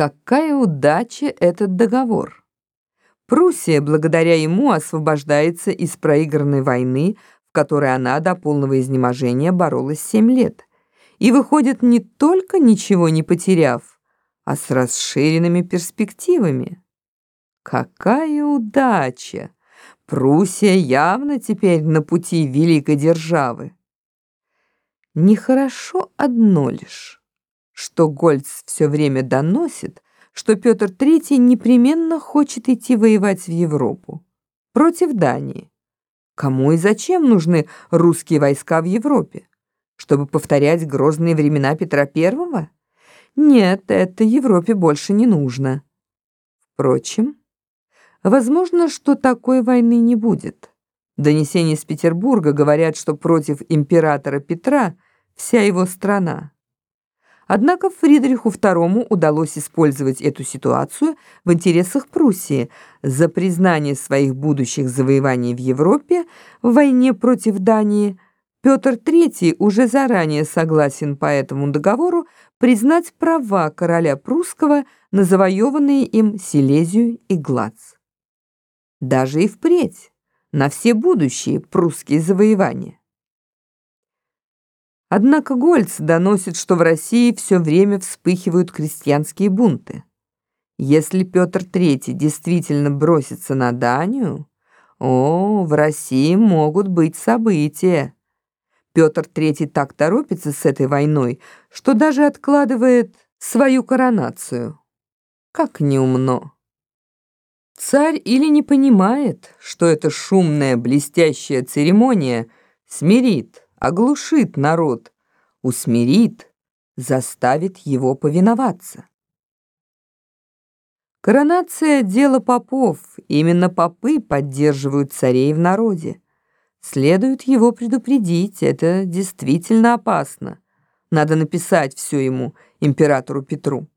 Какая удача этот договор! Пруссия благодаря ему освобождается из проигранной войны, в которой она до полного изнеможения боролась семь лет, и выходит не только ничего не потеряв, а с расширенными перспективами. Какая удача! Пруссия явно теперь на пути великой державы. Нехорошо одно лишь, что Гольц все время доносит, что Петр III непременно хочет идти воевать в Европу против Дании. Кому и зачем нужны русские войска в Европе? Чтобы повторять грозные времена Петра I? Нет, это Европе больше не нужно. Впрочем, возможно, что такой войны не будет. Донесения из Петербурга говорят, что против императора Петра вся его страна. Однако Фридриху II удалось использовать эту ситуацию в интересах Пруссии за признание своих будущих завоеваний в Европе в войне против Дании. Петр III уже заранее согласен по этому договору признать права короля прусского на завоеванные им Силезию и Глац. Даже и впредь, на все будущие прусские завоевания. Однако Гольц доносит, что в России все время вспыхивают крестьянские бунты. Если Петр III действительно бросится на Данию, о, в России могут быть события. Петр III так торопится с этой войной, что даже откладывает свою коронацию. Как неумно. Царь или не понимает, что эта шумная блестящая церемония смирит, оглушит народ, усмирит, заставит его повиноваться. Коронация – дело попов, именно попы поддерживают царей в народе. Следует его предупредить, это действительно опасно. Надо написать все ему, императору Петру.